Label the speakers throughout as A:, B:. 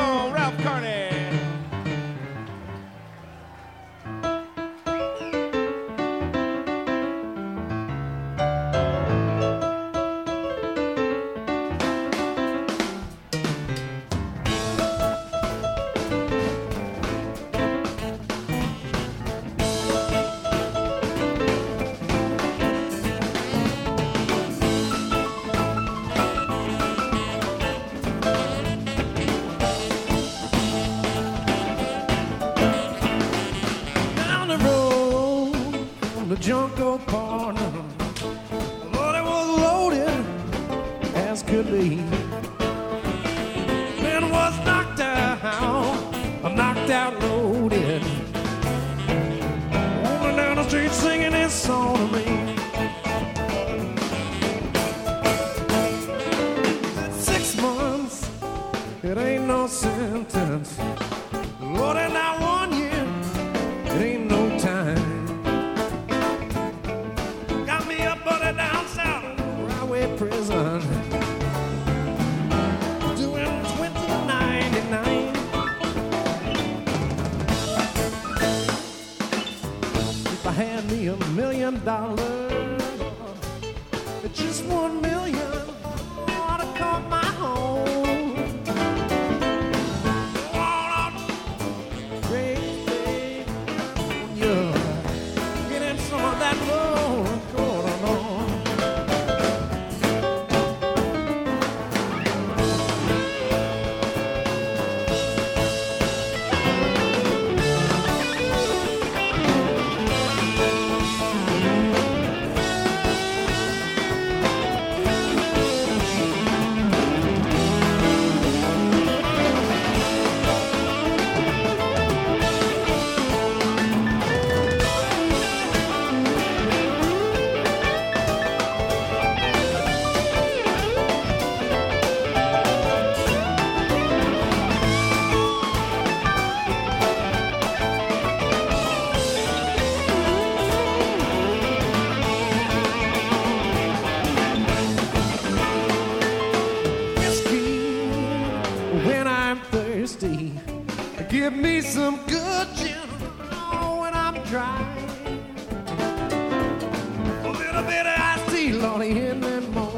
A: Ralph Carney.
B: minute I see Lonnie, in the morning.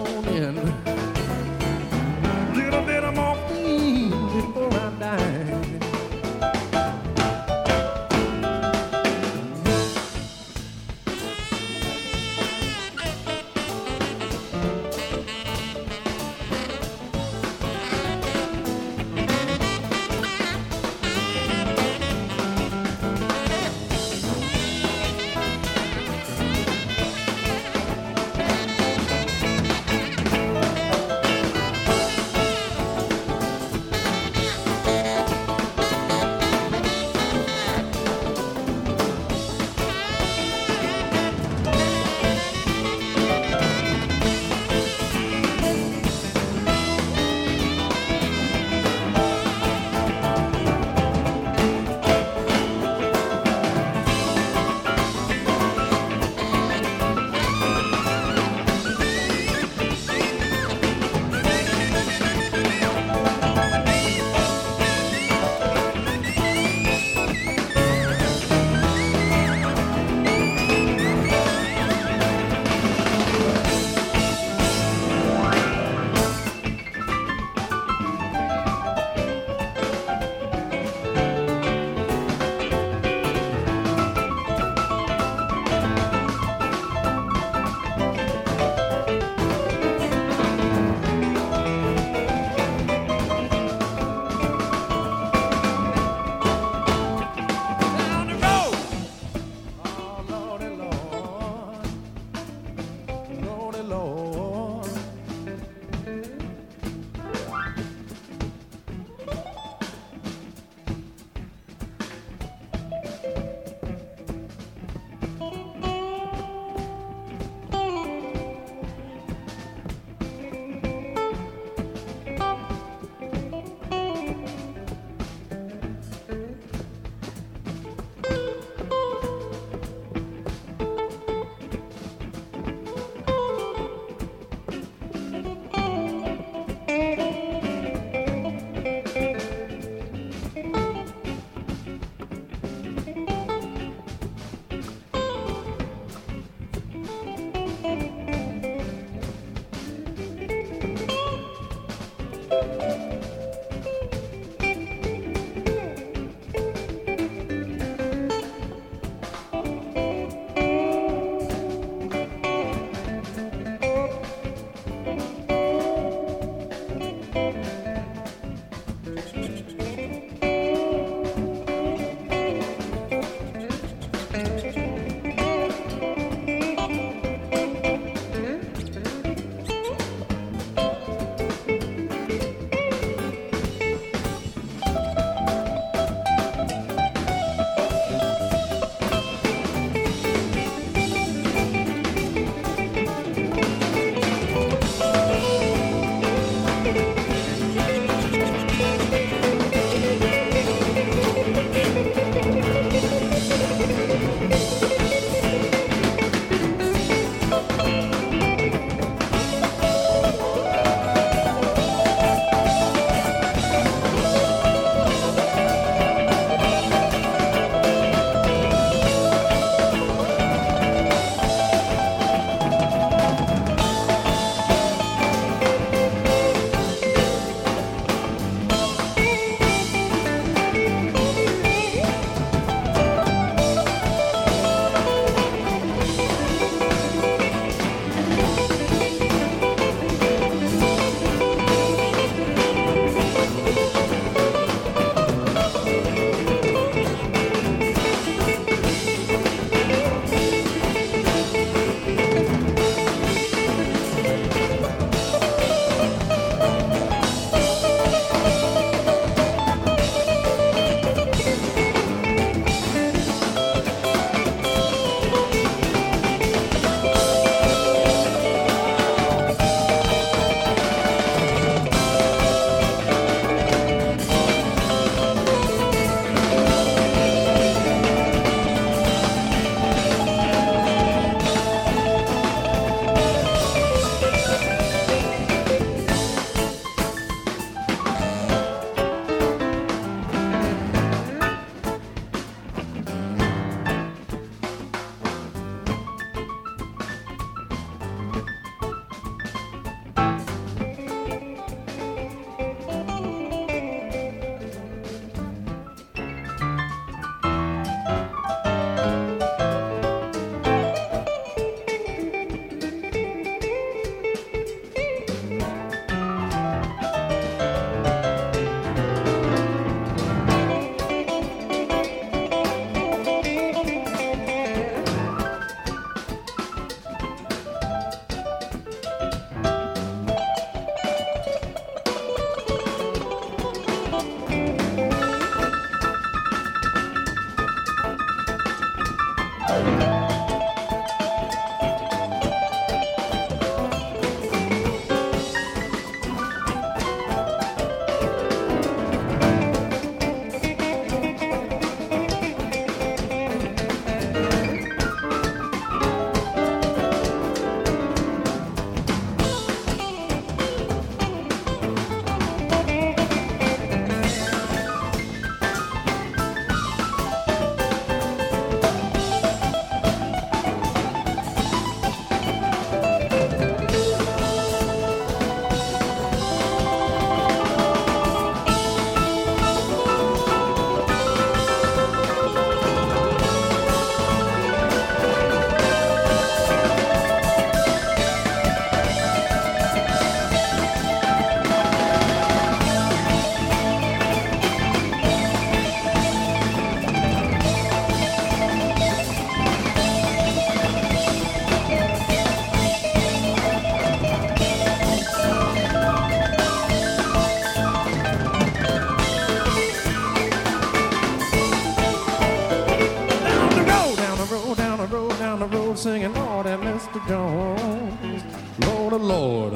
A: Singing Lord and Mr. Jones. Lord, oh Lord.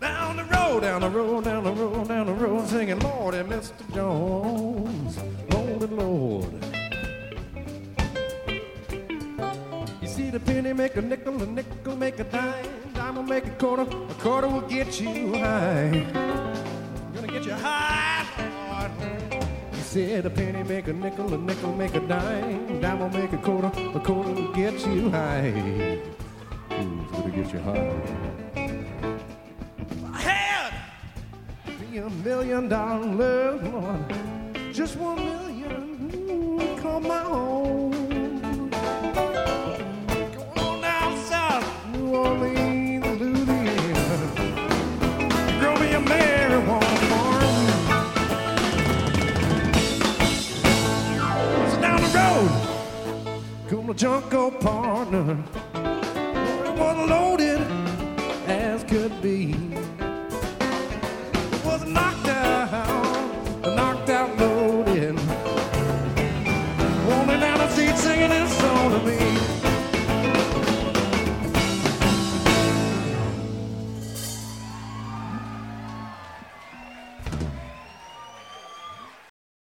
A: Down the road, down the road, down the road, down the road, singing Lord and Mr. Jones. Lord, oh Lord. You see the penny make a nickel, a nickel make a dime, dime will make a quarter, a quarter will get you high. Gonna get you high, said a penny make a nickel, a nickel make a dime, dime will make a quarter, a quarter will get you high. Ooh, it's gonna get you high. I had be a million dollars, Lord, just one million, be.